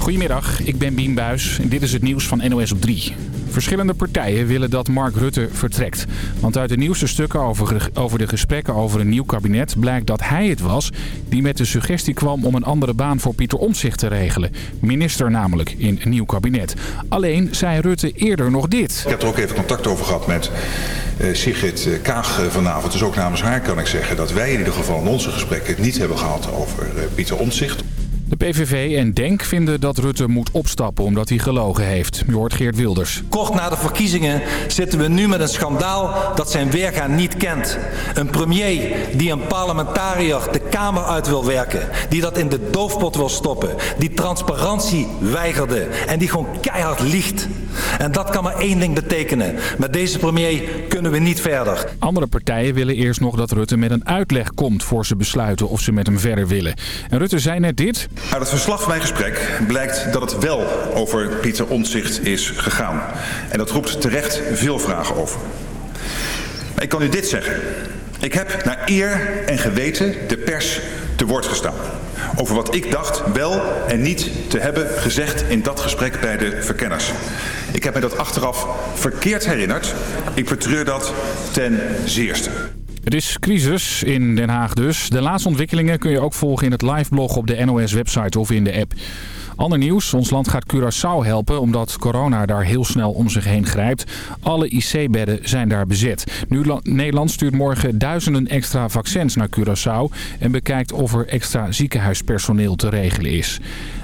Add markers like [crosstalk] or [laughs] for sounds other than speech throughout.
Goedemiddag, ik ben Bien Buis en dit is het nieuws van NOS op 3. Verschillende partijen willen dat Mark Rutte vertrekt. Want uit de nieuwste stukken over, de gesprekken over een nieuw kabinet... blijkt dat hij het was die met de suggestie kwam om een andere baan voor Pieter Omtzigt te regelen. Minister namelijk in een nieuw kabinet. Alleen zei Rutte eerder nog dit. Ik heb er ook even contact over gehad met uh, Sigrid eh, Kaag eh, vanavond. Dus ook namens haar kan ik zeggen dat wij in ieder geval in onze gesprekken het niet hebben gehad over Pieter Omtzigt. De PVV en DENK vinden dat Rutte moet opstappen omdat hij gelogen heeft. Je hoort Geert Wilders. Kort na de verkiezingen zitten we nu met een schandaal dat zijn weergaan niet kent. Een premier die een parlementariër de Kamer uit wil werken. Die dat in de doofpot wil stoppen. Die transparantie weigerde. En die gewoon keihard liegt. En dat kan maar één ding betekenen. Met deze premier kunnen we niet verder. Andere partijen willen eerst nog dat Rutte met een uitleg komt voor ze besluiten of ze met hem verder willen. En Rutte zei net dit. Uit het verslag van mijn gesprek blijkt dat het wel over Pieter Omtzigt is gegaan. En dat roept terecht veel vragen over. Maar ik kan u dit zeggen. Ik heb naar eer en geweten de pers te woord gestaan. Over wat ik dacht wel en niet te hebben gezegd in dat gesprek bij de verkenners. Ik heb me dat achteraf verkeerd herinnerd. Ik betreur dat ten zeerste. Het is crisis in Den Haag dus. De laatste ontwikkelingen kun je ook volgen in het liveblog op de NOS-website of in de app. Ander nieuws, ons land gaat Curaçao helpen omdat corona daar heel snel om zich heen grijpt. Alle IC-bedden zijn daar bezet. Nu Nederland stuurt morgen duizenden extra vaccins naar Curaçao en bekijkt of er extra ziekenhuispersoneel te regelen is.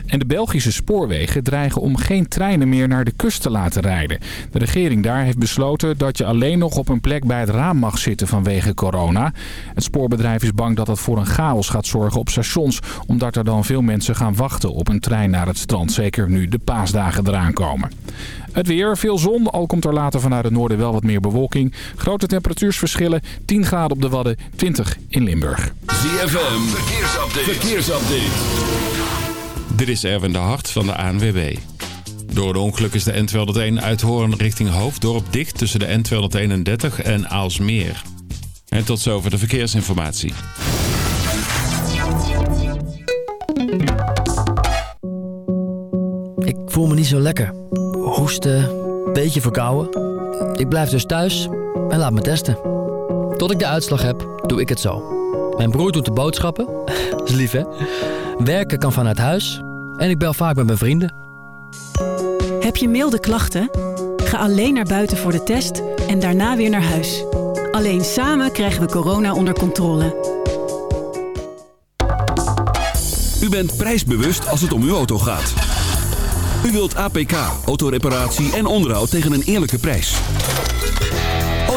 En de Belgische spoorwegen dreigen om geen treinen meer naar de kust te laten rijden. De regering daar heeft besloten dat je alleen nog op een plek bij het raam mag zitten vanwege corona. Het spoorbedrijf is bang dat dat voor een chaos gaat zorgen op stations. Omdat er dan veel mensen gaan wachten op een trein naar het strand. Zeker nu de paasdagen eraan komen. Het weer, veel zon, al komt er later vanuit het noorden wel wat meer bewolking. Grote temperatuursverschillen, 10 graden op de Wadden, 20 in Limburg. ZFM, verkeersupdate. verkeersupdate. Dit is Erwin de Hart van de ANWB. Door de ongeluk is de N201 uit richting Hoofddorp dicht tussen de N231 en Aalsmeer. En tot zover de verkeersinformatie. Ik voel me niet zo lekker. Hoesten, beetje verkouden. Ik blijf dus thuis en laat me testen. Tot ik de uitslag heb, doe ik het zo. Mijn broer doet de boodschappen. [laughs] is lief, hè? Werken kan vanuit huis. En ik bel vaak met mijn vrienden. Heb je milde klachten? Ga alleen naar buiten voor de test en daarna weer naar huis. Alleen samen krijgen we corona onder controle. U bent prijsbewust als het om uw auto gaat. U wilt APK, autoreparatie en onderhoud tegen een eerlijke prijs.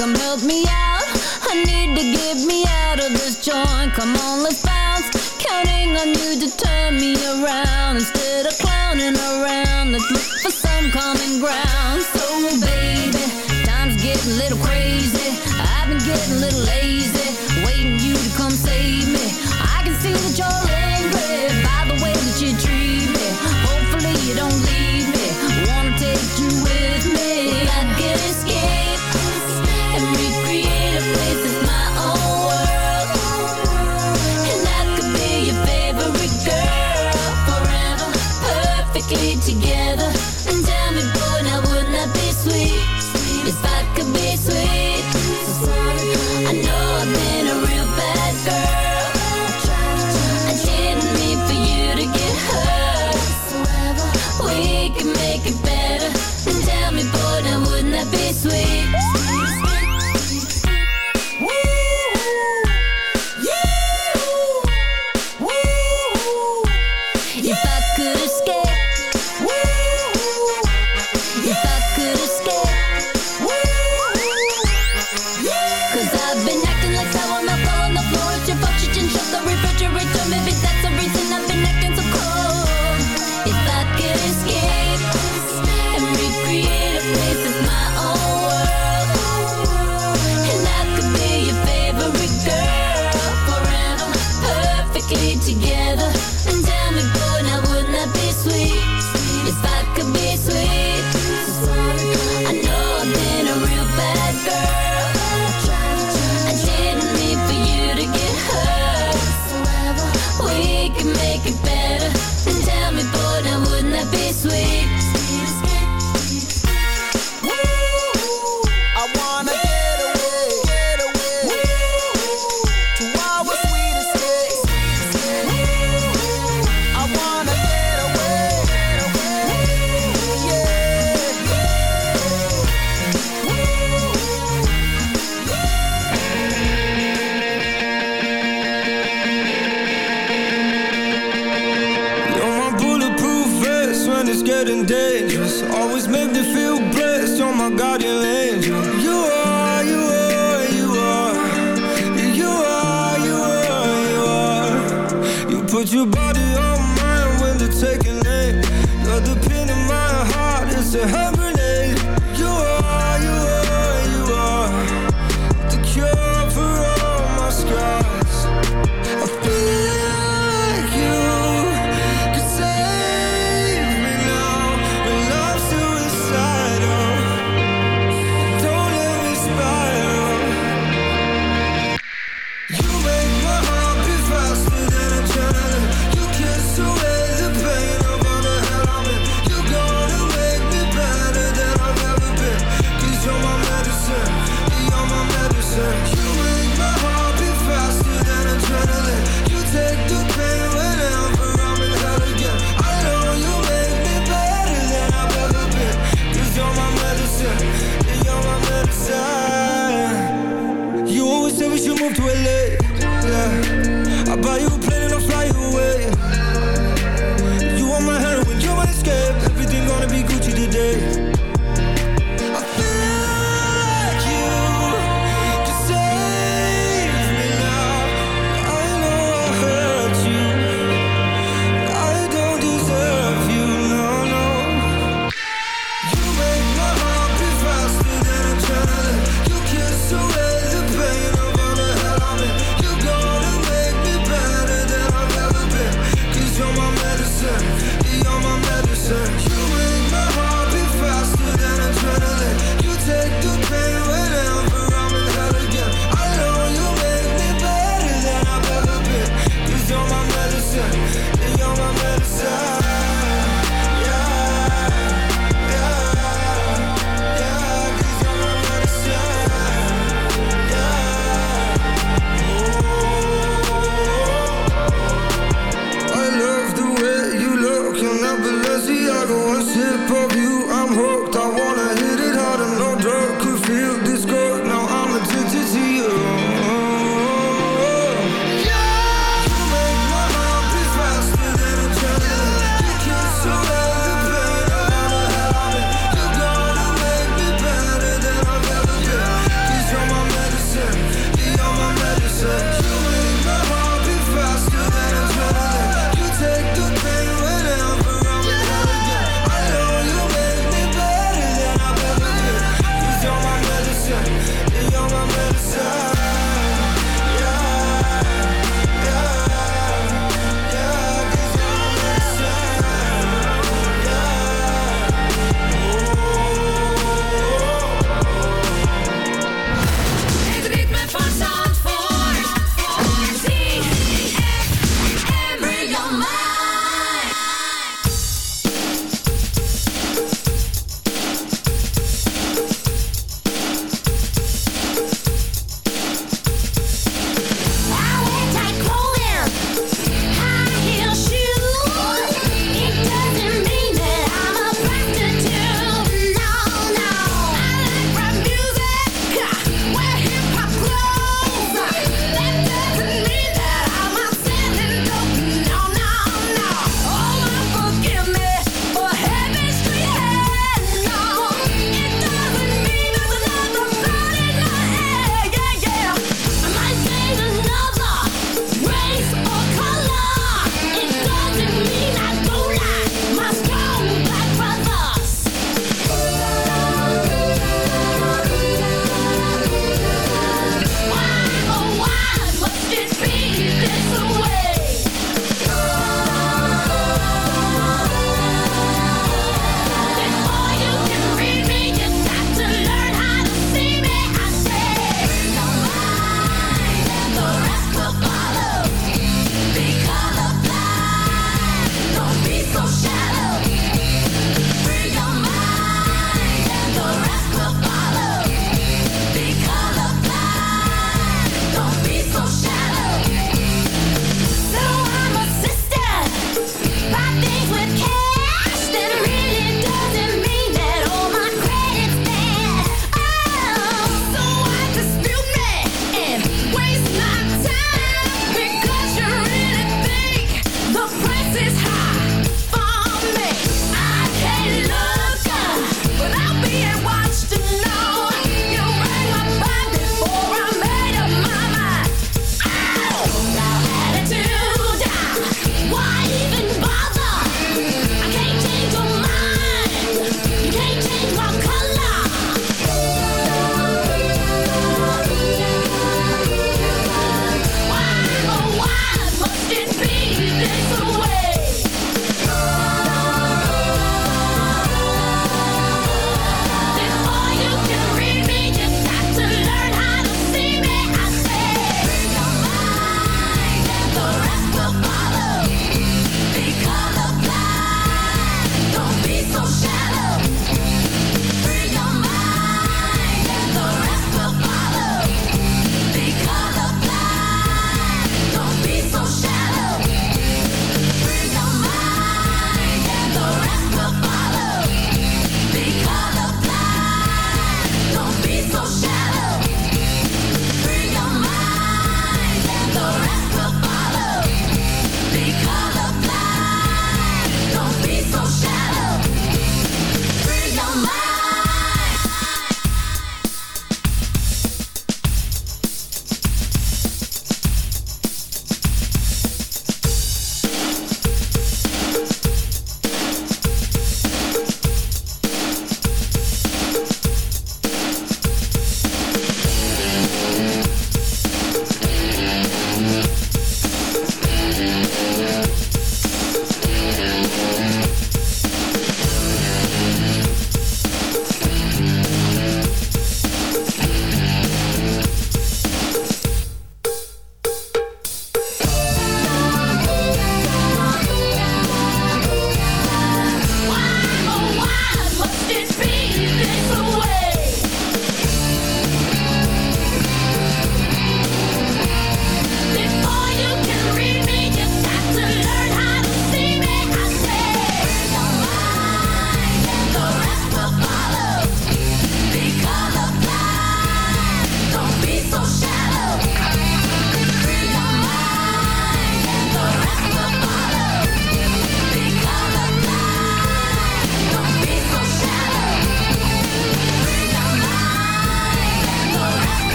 Come help me out. I need to get me out of this joint. Come on, let's bounce. Counting on you to turn me around. Instead of clowning around, let's look for some common ground. So, baby, time's getting a little crazy. I've been getting a little lazy. Waiting you to come save me. I can see that you're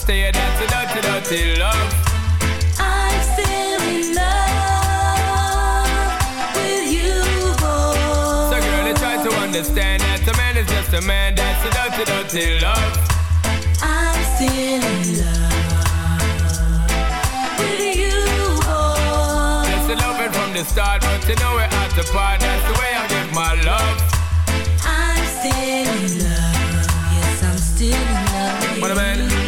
I'm a a dirty, dirty love. I'm still in love with you, boy. So, girl, they try to understand that a man is just a man. That's a dirty, dirty love. I'm still in love with you, boy. That's the loving from the start, but you know we're at the part. That's the way I give my love. I'm still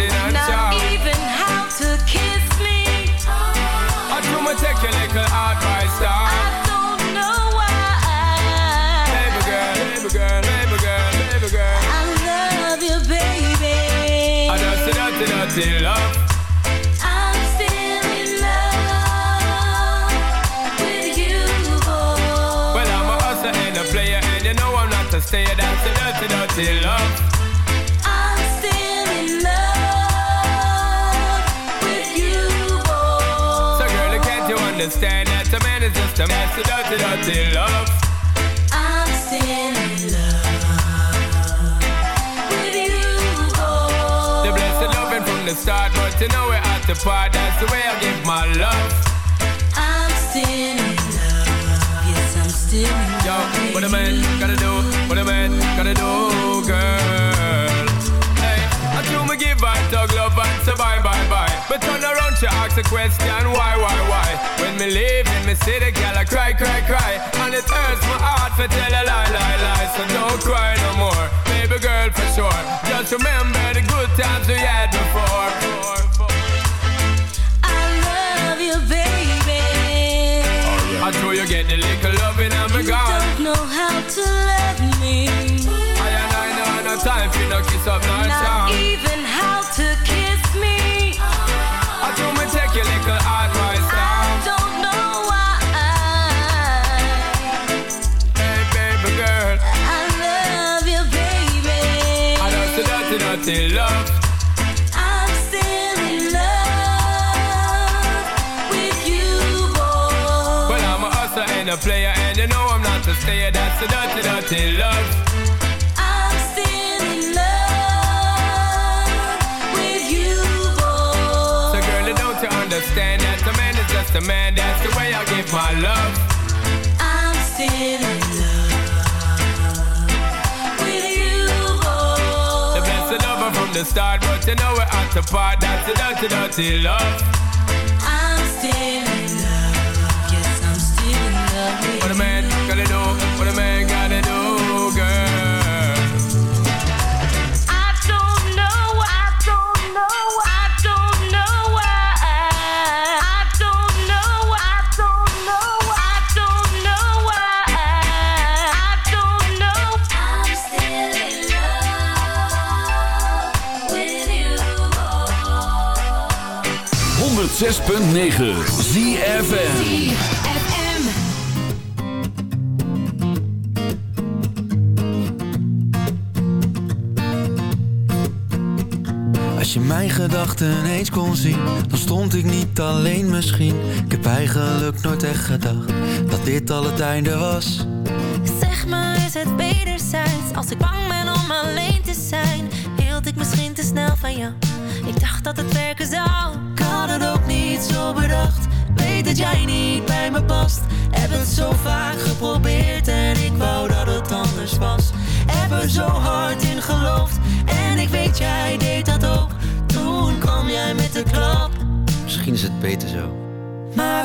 And Not even how to kiss me. I do me take your little advice down. I don't know why. Baby girl, baby girl, baby girl, baby girl. I love you, baby. I a dirty, dirty love. I'm still in love with you, boy. Well, I'm a hustler and a player, and you know I'm not a stayer. That's a dirty, dirty love. Just a? That's dirty, dirty love. I'm still in love with you, boy. The blessed loving from the start, but you know we're at the part. That's the way I give my love. I'm still in love. Yes, I'm still in love. Yo, what a man gotta do, what a man gotta do, girl. Hey, I do me give I tug love and say bye, bye, bye. But turn around, she ask a question, why, why, why? When me leave in me city, girl, I cry, cry, cry. And it hurts my heart to tell a lie, lie, lie. So don't cry no more, baby girl, for sure. Just remember the good times we had before. I love you, baby. I know you get the little loving and me You don't know how to love me. I and I know no time for no kiss up, no Not dirty love. I'm still in love with you, boy. Well, I'm a hustler and a player, and you know I'm not a stayer. That's the dirty, dirty love. I'm still in love with you, boy. So, girl, don't you understand that a man is just a man? That's the way I give my love. I'm still in love from the start, but you know we're at the part. That's the dirty, dirty love. I'm still in love. Yes, I'm still in love with a man 106.9 ZFN Als je mijn gedachten eens kon zien, dan stond ik niet alleen misschien. Ik heb eigenlijk nooit echt gedacht dat dit al het einde was. Zeg me, is het wederzijds? Als ik bang ben om alleen te zijn, hield ik misschien te snel van jou. Ik dacht dat het werken zou zo bedacht. Weet dat jij niet bij me past. Heb het zo vaak geprobeerd en ik wou dat het anders was. Heb er zo hard in geloofd en ik weet jij deed dat ook. Toen kwam jij met de klap. Misschien is het beter zo. Maar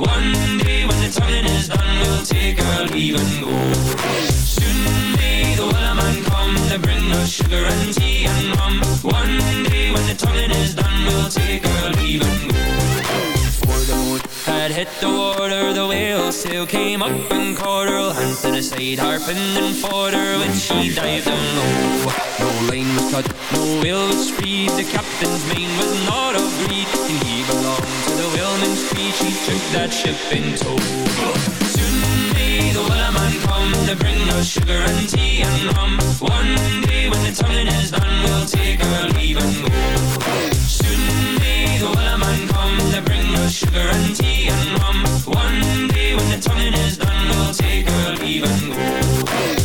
One day when the tonguing is done, we'll take our leave and go. Soon may the come to bring us sugar and tea and rum. One day when the is done, we'll take our leave and go. The had hit the water, the whale sail came up and caught her. Hand to the side, harping and when she dived. No line was cut, no whale was freed. The captain's mane was not agreed, and he belonged whaleman's creed. She took that ship in tow. Soon may the wellerman come to bring us sugar and tea and rum. One day when the tonguing is done, we'll take our leave and go. Soon may the wellerman come to bring us sugar and tea and rum. One day when the tonguing is done, we'll take our leave and go.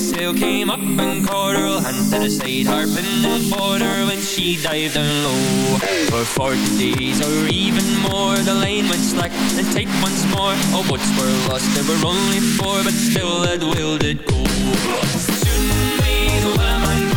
Sail came up and caught her. Hand to the side, harping and fought her when she dived down low. For forty days or even more, the line went slack and tight once more. Oh, All boats were lost, there were only four, but still that whale did go. Soon may the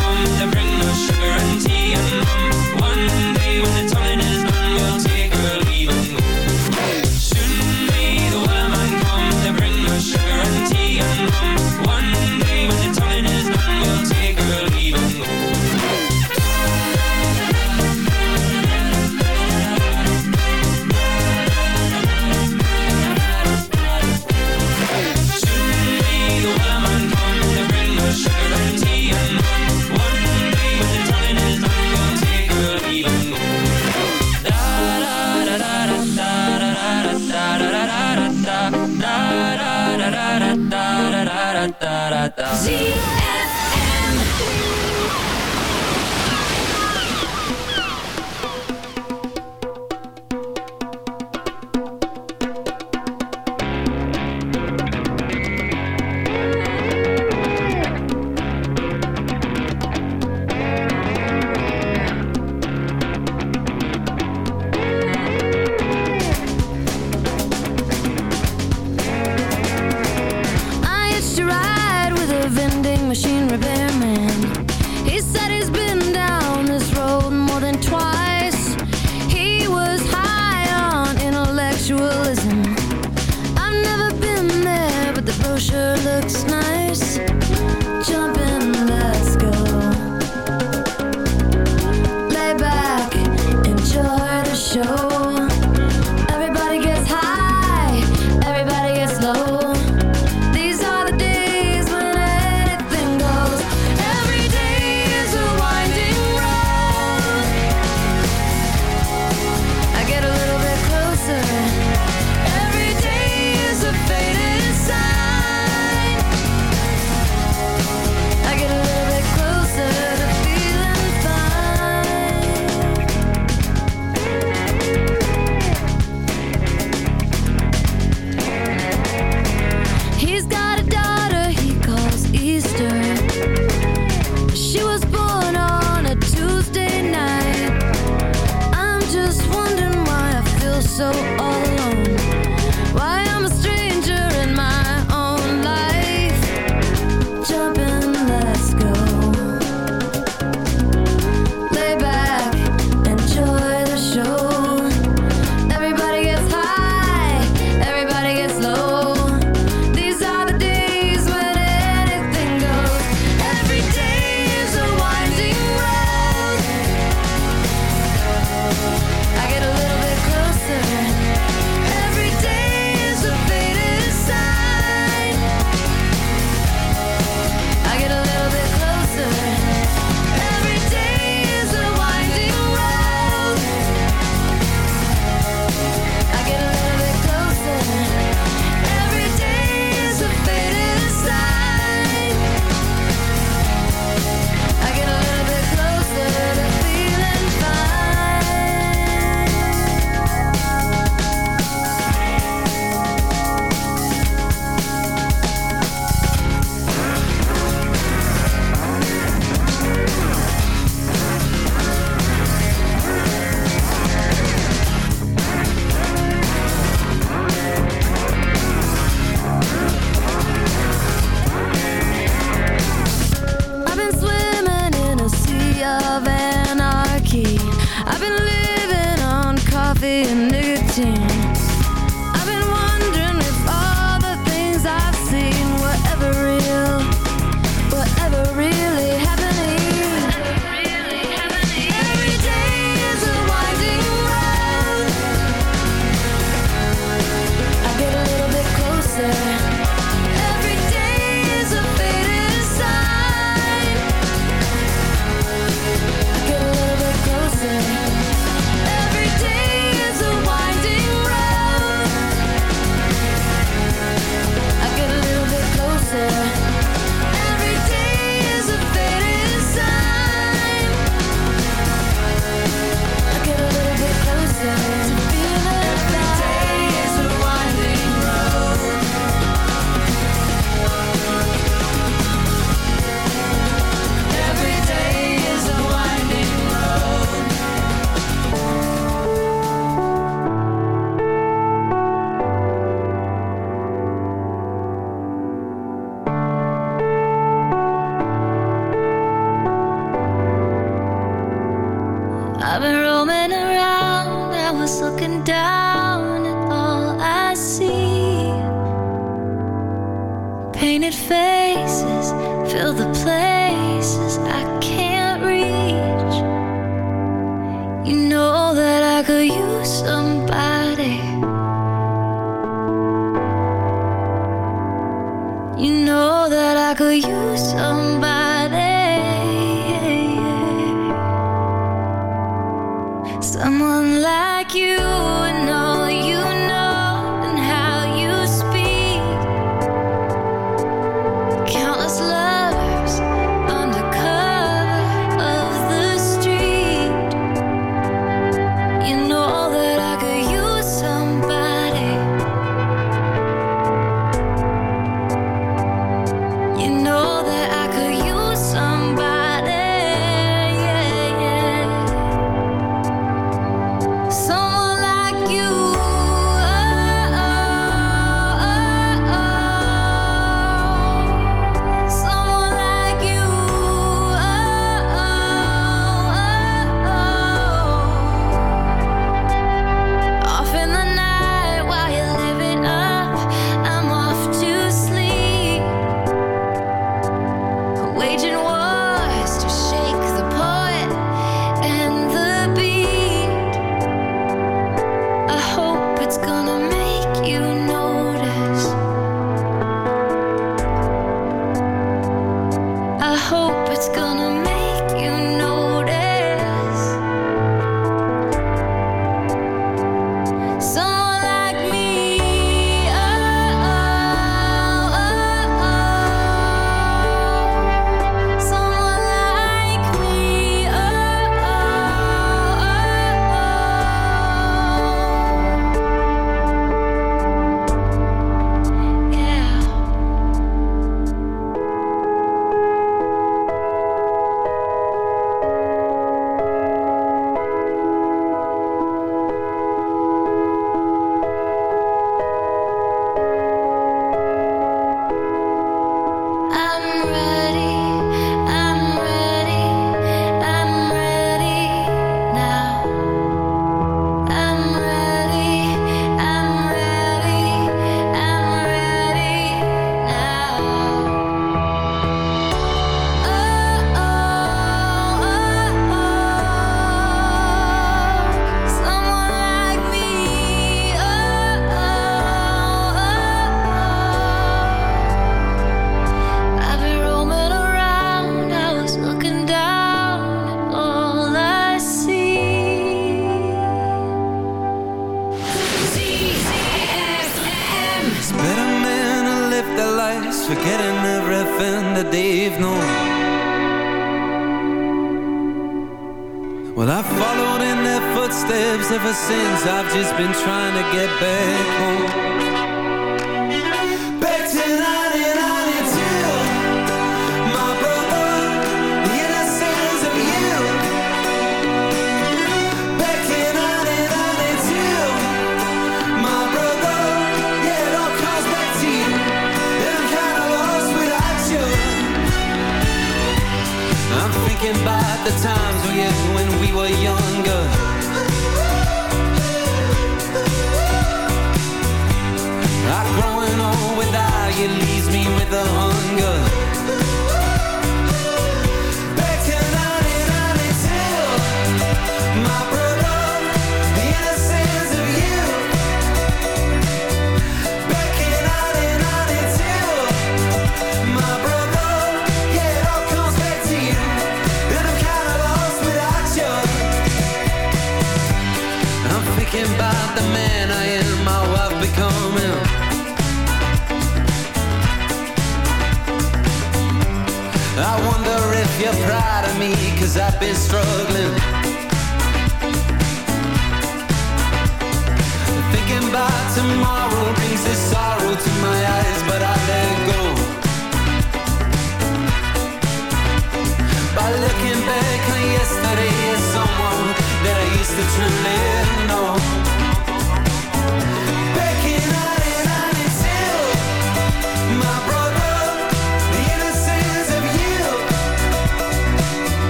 since. I've just been trying to get back home.